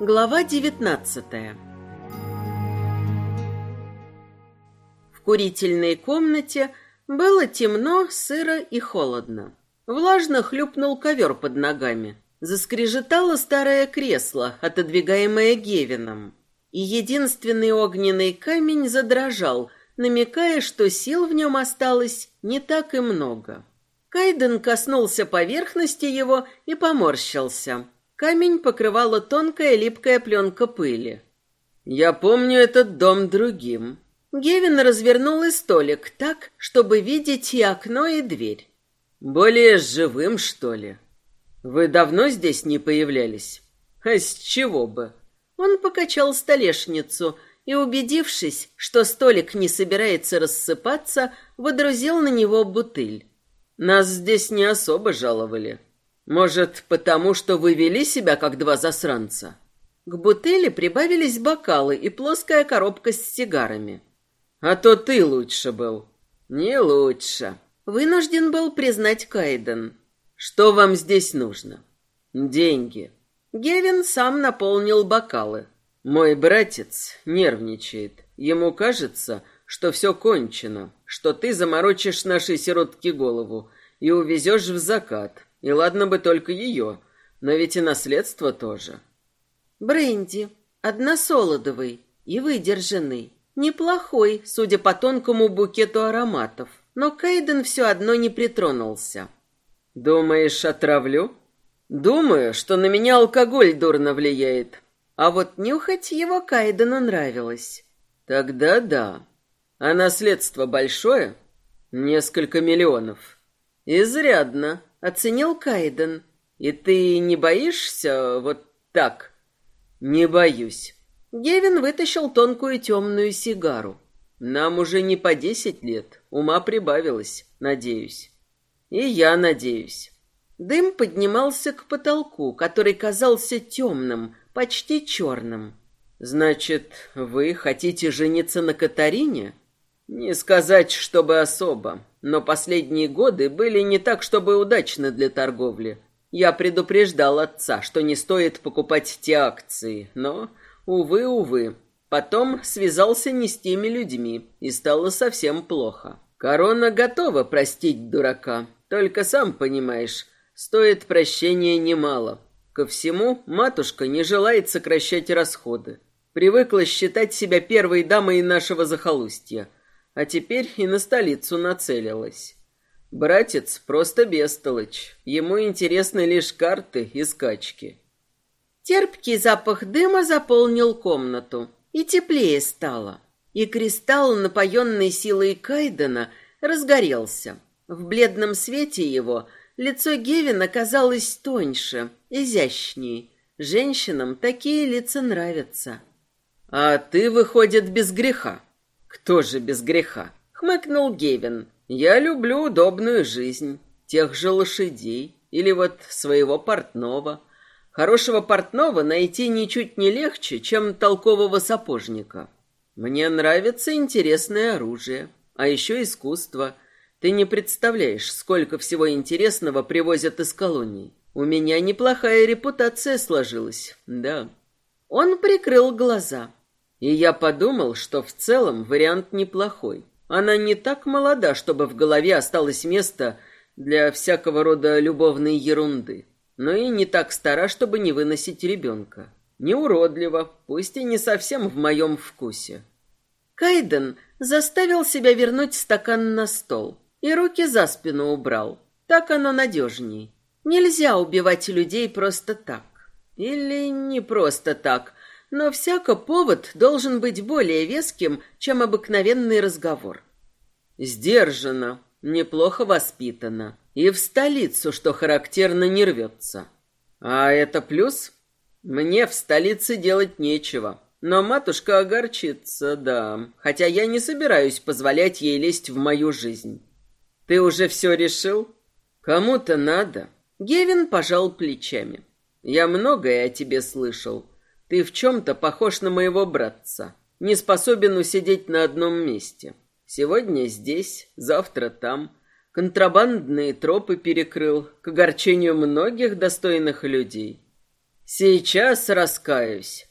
Глава девятнадцатая В курительной комнате было темно, сыро и холодно. Влажно хлюпнул ковер под ногами. Заскрежетало старое кресло, отодвигаемое Гевином. И единственный огненный камень задрожал, намекая, что сил в нем осталось не так и много. Кайден коснулся поверхности его и поморщился. Камень покрывала тонкая липкая пленка пыли. «Я помню этот дом другим». Гевин развернул и столик так, чтобы видеть и окно, и дверь. «Более живым, что ли? Вы давно здесь не появлялись? А с чего бы?» Он покачал столешницу и, убедившись, что столик не собирается рассыпаться, водрузил на него бутыль. Нас здесь не особо жаловали. Может, потому что вы вели себя как два засранца? К бутыли прибавились бокалы и плоская коробка с сигарами. А то ты лучше был. Не лучше. Вынужден был признать Кайден. Что вам здесь нужно? Деньги. Гевин сам наполнил бокалы. Мой братец нервничает. Ему кажется, что все кончено, что ты заморочишь нашей сиротке голову и увезешь в закат. И ладно бы только ее, но ведь и наследство тоже. Бренди, односолодовый и выдержанный. Неплохой, судя по тонкому букету ароматов. Но Кейден все одно не притронулся. «Думаешь, отравлю?» «Думаю, что на меня алкоголь дурно влияет. А вот нюхать его Кайдену нравилось. Тогда да. А наследство большое? Несколько миллионов. Изрядно, оценил Кайден. И ты не боишься вот так? Не боюсь. Гевин вытащил тонкую темную сигару. Нам уже не по десять лет, ума прибавилось, надеюсь. И я надеюсь. Дым поднимался к потолку, который казался темным, почти черным. Значит, вы хотите жениться на Катарине? Не сказать, чтобы особо, но последние годы были не так, чтобы удачны для торговли. Я предупреждал отца, что не стоит покупать те акции, но, увы, увы. Потом связался не с теми людьми, и стало совсем плохо. Корона готова простить дурака, только сам понимаешь, стоит прощения немало. Ко всему, матушка не желает сокращать расходы. Привыкла считать себя первой дамой нашего захолустья, а теперь и на столицу нацелилась. Братец просто бестолочь. Ему интересны лишь карты и скачки. Терпкий запах дыма заполнил комнату, и теплее стало. И кристалл, напоенный силой Кайдена, разгорелся. В бледном свете его Лицо Гевина казалось тоньше, изящнее. Женщинам такие лица нравятся. А ты, выходит, без греха. Кто же без греха? Хмыкнул Гевин. Я люблю удобную жизнь, тех же лошадей или вот своего портного. Хорошего портного найти ничуть не легче, чем толкового сапожника. Мне нравится интересное оружие, а еще искусство — ты не представляешь, сколько всего интересного привозят из колоний. У меня неплохая репутация сложилась, да. Он прикрыл глаза. И я подумал, что в целом вариант неплохой. Она не так молода, чтобы в голове осталось место для всякого рода любовной ерунды. Но и не так стара, чтобы не выносить ребенка. Не уродлива, пусть и не совсем в моем вкусе. Кайден заставил себя вернуть стакан на стол и руки за спину убрал. Так оно надежней. Нельзя убивать людей просто так. Или не просто так, но всяко повод должен быть более веским, чем обыкновенный разговор. Сдержанно, неплохо воспитана. И в столицу, что характерно, не рвется. А это плюс? Мне в столице делать нечего. Но матушка огорчится, да, хотя я не собираюсь позволять ей лезть в мою жизнь. Ты уже все решил? Кому-то надо. Гевин пожал плечами. Я многое о тебе слышал. Ты в чем-то похож на моего братца. Не способен усидеть на одном месте. Сегодня здесь, завтра там. Контрабандные тропы перекрыл, к огорчению многих достойных людей. Сейчас раскаюсь.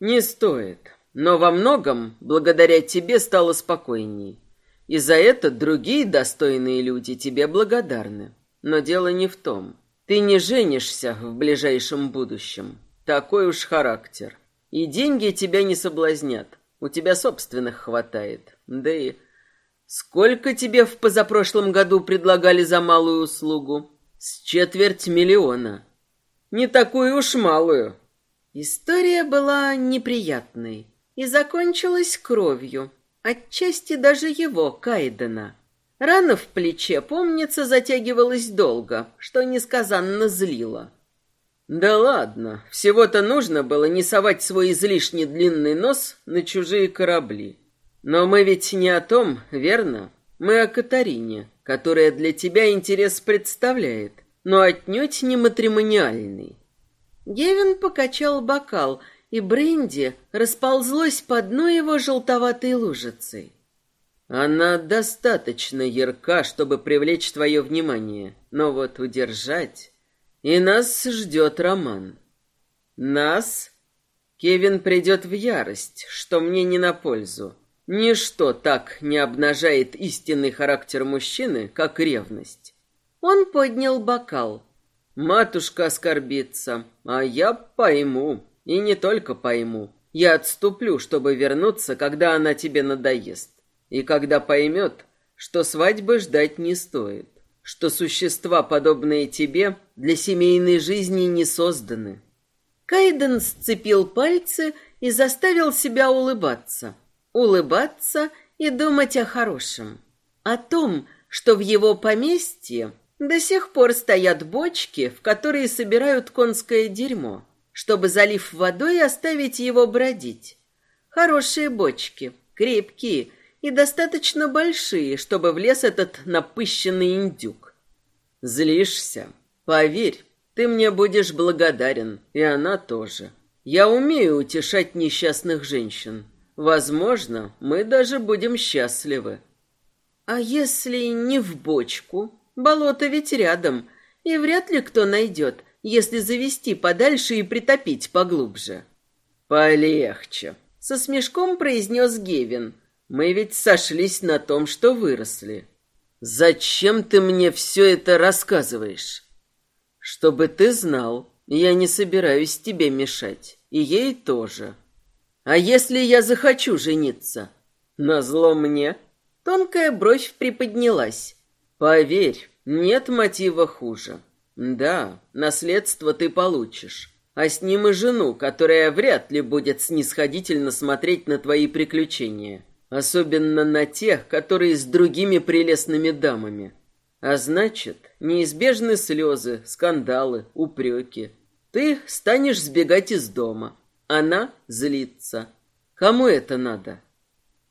Не стоит. Но во многом, благодаря тебе, стало спокойней. И за это другие достойные люди тебе благодарны. Но дело не в том. Ты не женишься в ближайшем будущем. Такой уж характер. И деньги тебя не соблазнят. У тебя собственных хватает. Да и сколько тебе в позапрошлом году предлагали за малую услугу? С четверть миллиона. Не такую уж малую. История была неприятной и закончилась кровью, отчасти даже его, Кайдена. Рана в плече, помнится, затягивалась долго, что несказанно злило. Да ладно, всего-то нужно было не совать свой излишне длинный нос на чужие корабли. Но мы ведь не о том, верно? Мы о Катарине, которая для тебя интерес представляет, но отнюдь не матримониальный. Гевин покачал бокал, и бренди расползлось по дну его желтоватой лужицей. Она достаточно ярка, чтобы привлечь твое внимание, но вот удержать... И нас ждет роман. Нас? Кевин придет в ярость, что мне не на пользу. Ничто так не обнажает истинный характер мужчины, как ревность. Он поднял бокал. Матушка оскорбится, а я пойму, и не только пойму. Я отступлю, чтобы вернуться, когда она тебе надоест. И когда поймет, что свадьбы ждать не стоит, что существа, подобные тебе, для семейной жизни не созданы. Кайден сцепил пальцы и заставил себя улыбаться. Улыбаться и думать о хорошем. О том, что в его поместье до сих пор стоят бочки, в которые собирают конское дерьмо, чтобы, залив водой, оставить его бродить. Хорошие бочки, крепкие и достаточно большие, чтобы влез этот напыщенный индюк. Злишься? Поверь, ты мне будешь благодарен, и она тоже. Я умею утешать несчастных женщин. Возможно, мы даже будем счастливы. А если не в бочку? Болото ведь рядом, и вряд ли кто найдет, если завести подальше и притопить поглубже. Полегче, со смешком произнес Гевин. Мы ведь сошлись на том, что выросли. Зачем ты мне все это рассказываешь? Чтобы ты знал, я не собираюсь тебе мешать, и ей тоже. А если я захочу жениться? Назло мне? Тонкая бровь приподнялась. Поверь, нет мотива хуже. Да, наследство ты получишь, а с ним и жену, которая вряд ли будет снисходительно смотреть на твои приключения, особенно на тех, которые с другими прелестными дамами. А значит, неизбежны слезы, скандалы, упреки. Ты станешь сбегать из дома, она злится. Кому это надо?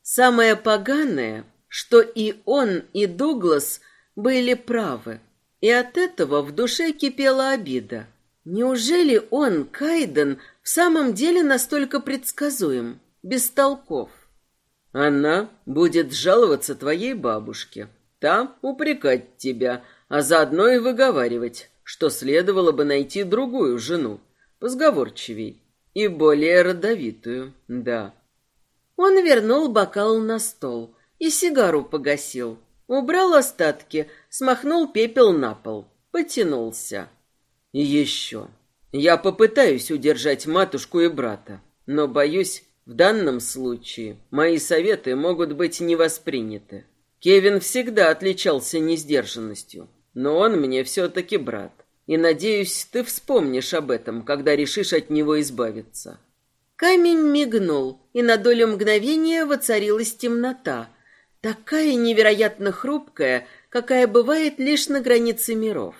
Самое поганое, что и он, и Дуглас – были правы. И от этого в душе кипела обида. Неужели он, Кайден, в самом деле настолько предсказуем, без толков? Она будет жаловаться твоей бабушке, та упрекать тебя, а заодно и выговаривать, что следовало бы найти другую жену, позговорчивей и более родовитую, да. Он вернул бокал на стол и сигару погасил, Убрал остатки, смахнул пепел на пол, потянулся. Еще. Я попытаюсь удержать матушку и брата, но, боюсь, в данном случае мои советы могут быть не восприняты. Кевин всегда отличался несдержанностью, но он мне все-таки брат. И, надеюсь, ты вспомнишь об этом, когда решишь от него избавиться. Камень мигнул, и на долю мгновения воцарилась темнота — Такая невероятно хрупкая, какая бывает лишь на границе миров.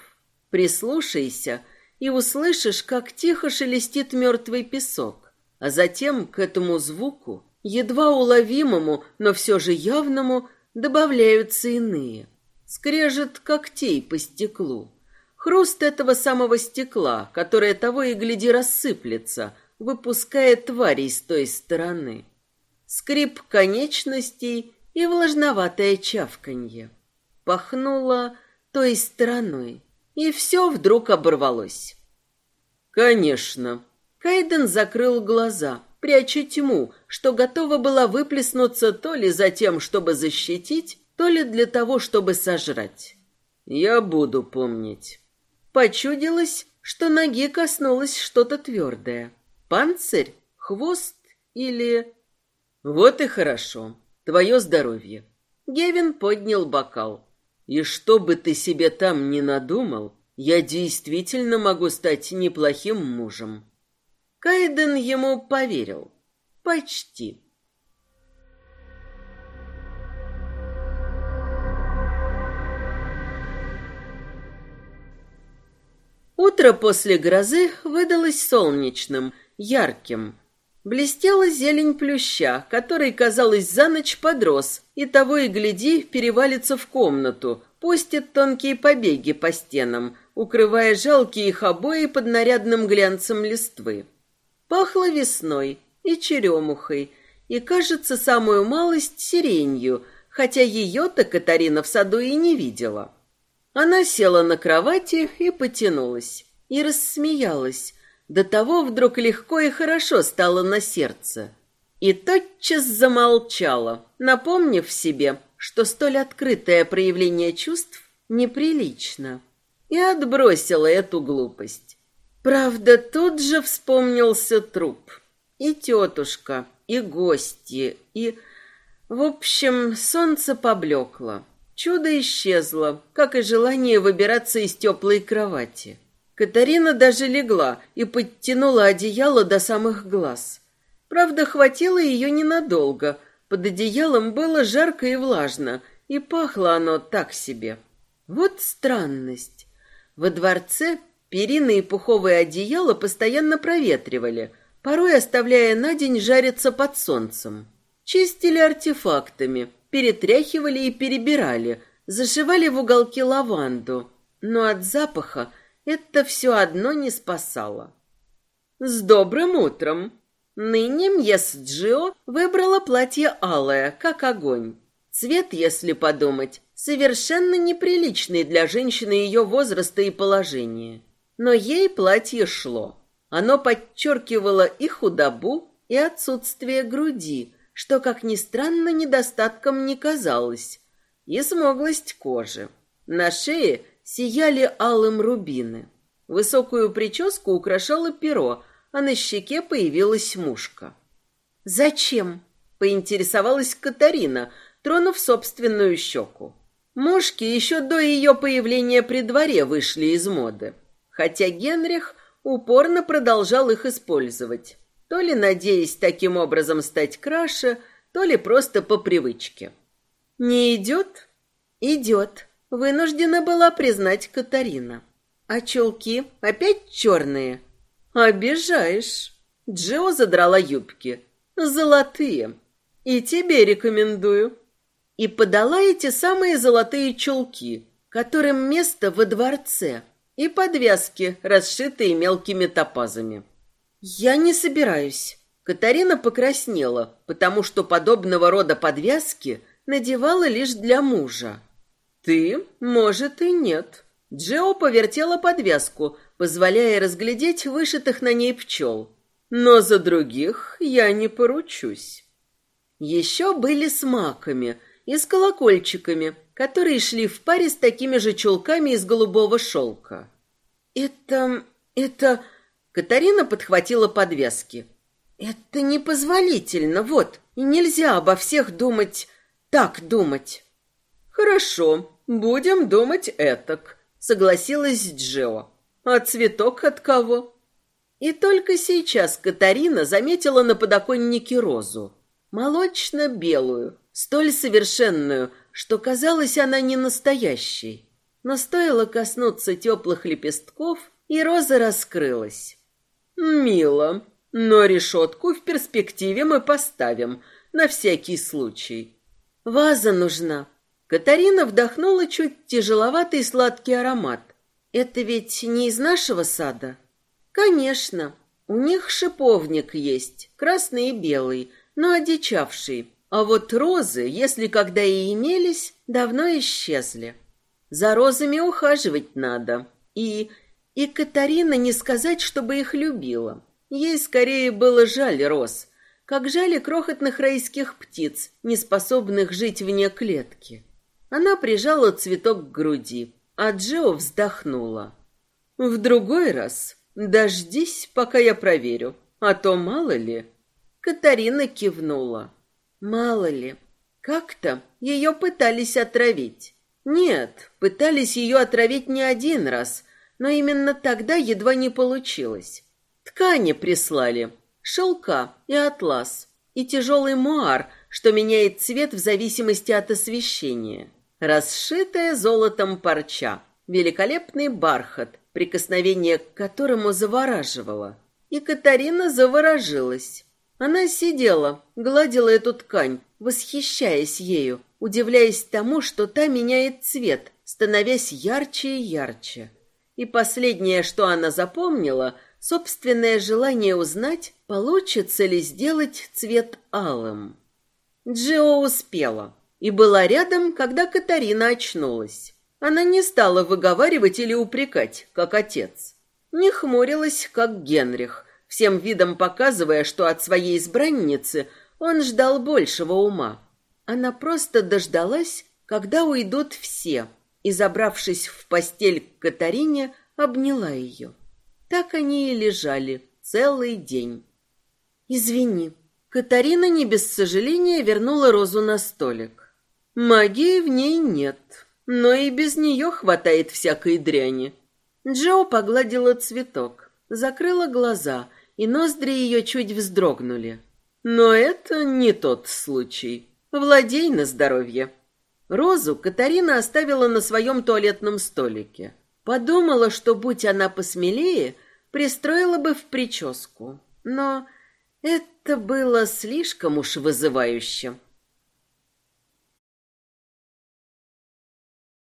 Прислушайся и услышишь, как тихо шелестит мертвый песок, а затем к этому звуку, едва уловимому, но все же явному, добавляются иные. Скрежет когтей по стеклу, хруст этого самого стекла, которое того и гляди рассыплется, выпуская тварей с той стороны. Скрип конечностей и влажноватое чавканье. Пахнуло той стороной, и все вдруг оборвалось. Конечно. Кайден закрыл глаза, пряча тьму, что готова была выплеснуться то ли за тем, чтобы защитить, то ли для того, чтобы сожрать. Я буду помнить. Почудилось, что ноги коснулось что-то твердое. Панцирь, хвост или... Вот и хорошо. Твое здоровье. Гевин поднял бокал. И что бы ты себе там ни надумал, я действительно могу стать неплохим мужем. Кайден ему поверил. Почти. Утро после грозы выдалось солнечным, ярким. Блестела зелень плюща, который, казалось, за ночь подрос, и того и гляди, перевалится в комнату, пустит тонкие побеги по стенам, укрывая жалкие их обои под нарядным глянцем листвы. Пахло весной и черемухой, и, кажется, самую малость сиренью, хотя ее-то Катарина в саду и не видела. Она села на кровати и потянулась, и рассмеялась. До того вдруг легко и хорошо стало на сердце. И тотчас замолчала, напомнив себе, что столь открытое проявление чувств неприлично, и отбросила эту глупость. Правда, тут же вспомнился труп. И тетушка, и гости, и... В общем, солнце поблекло. Чудо исчезло, как и желание выбираться из теплой кровати. Катарина даже легла и подтянула одеяло до самых глаз. Правда, хватило ее ненадолго. Под одеялом было жарко и влажно, и пахло оно так себе. Вот странность. Во дворце перины и пуховые одеяла постоянно проветривали, порой оставляя на день жариться под солнцем. Чистили артефактами, перетряхивали и перебирали, зашивали в уголки лаванду, но от запаха это все одно не спасало. «С добрым утром!» Ныне Мьес Джио выбрала платье алое, как огонь. Цвет, если подумать, совершенно неприличный для женщины ее возраста и положения. Но ей платье шло. Оно подчеркивало и худобу, и отсутствие груди, что, как ни странно, недостатком не казалось, и смоглость кожи. На шее сияли алым рубины. Высокую прическу украшало перо, а на щеке появилась мушка. «Зачем?» — поинтересовалась Катарина, тронув собственную щеку. Мушки еще до ее появления при дворе вышли из моды, хотя Генрих упорно продолжал их использовать, то ли надеясь таким образом стать краше, то ли просто по привычке. «Не идет?» «Идет», — вынуждена была признать Катарина. «А чулки опять черные?» «Обижаешь». Джо задрала юбки. «Золотые. И тебе рекомендую» и подала эти самые золотые чулки, которым место во дворце, и подвязки, расшитые мелкими топазами. «Я не собираюсь». Катарина покраснела, потому что подобного рода подвязки надевала лишь для мужа. «Ты? Может, и нет». Джео повертела подвязку, позволяя разглядеть вышитых на ней пчел. «Но за других я не поручусь». Еще были с маками – и с колокольчиками, которые шли в паре с такими же чулками из голубого шелка. «Это... это...» Катарина подхватила подвески. «Это непозволительно, вот, и нельзя обо всех думать... так думать». «Хорошо, будем думать этак», — согласилась Джо. «А цветок от кого?» И только сейчас Катарина заметила на подоконнике розу. Молочно-белую, столь совершенную, что казалось она не настоящей. Но стоило коснуться теплых лепестков, и роза раскрылась. «Мило, но решетку в перспективе мы поставим, на всякий случай». «Ваза нужна». Катарина вдохнула чуть тяжеловатый сладкий аромат. «Это ведь не из нашего сада?» «Конечно. У них шиповник есть, красный и белый, но одичавший. А вот розы, если когда и имелись, давно исчезли. За розами ухаживать надо. И И Катарина не сказать, чтобы их любила. Ей скорее было жаль роз, как жали крохотных райских птиц, не способных жить вне клетки. Она прижала цветок к груди, а Джо вздохнула. «В другой раз дождись, пока я проверю, а то мало ли...» Катарина кивнула. «Мало ли. Как-то ее пытались отравить. Нет, пытались ее отравить не один раз, но именно тогда едва не получилось. Ткани прислали, шелка и атлас, и тяжелый муар, что меняет цвет в зависимости от освещения. Расшитая золотом парча, великолепный бархат, прикосновение к которому завораживало. И Катарина заворожилась. Она сидела, гладила эту ткань, восхищаясь ею, удивляясь тому, что та меняет цвет, становясь ярче и ярче. И последнее, что она запомнила, собственное желание узнать, получится ли сделать цвет алым. Джио успела и была рядом, когда Катарина очнулась. Она не стала выговаривать или упрекать, как отец. Не хмурилась, как Генрих, всем видом показывая, что от своей избранницы он ждал большего ума. Она просто дождалась, когда уйдут все, и, забравшись в постель к Катарине, обняла ее. Так они и лежали целый день. «Извини». Катарина не без сожаления вернула розу на столик. Магии в ней нет, но и без нее хватает всякой дряни. Джо погладила цветок, закрыла глаза — и ноздри ее чуть вздрогнули. Но это не тот случай. Владей на здоровье. Розу Катарина оставила на своем туалетном столике. Подумала, что, будь она посмелее, пристроила бы в прическу. Но это было слишком уж вызывающе.